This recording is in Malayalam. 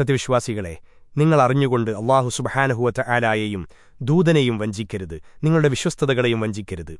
സത്യവിശ്വാസികളെ നിങ്ങൾ അറിഞ്ഞുകൊണ്ട് അള്ളാഹു സുബഹാനഹുവറ്റ ആലായെയും ദൂതനെയും വഞ്ചിക്കരുത് നിങ്ങളുടെ വിശ്വസ്തതകളെയും വഞ്ചിക്കരുത്.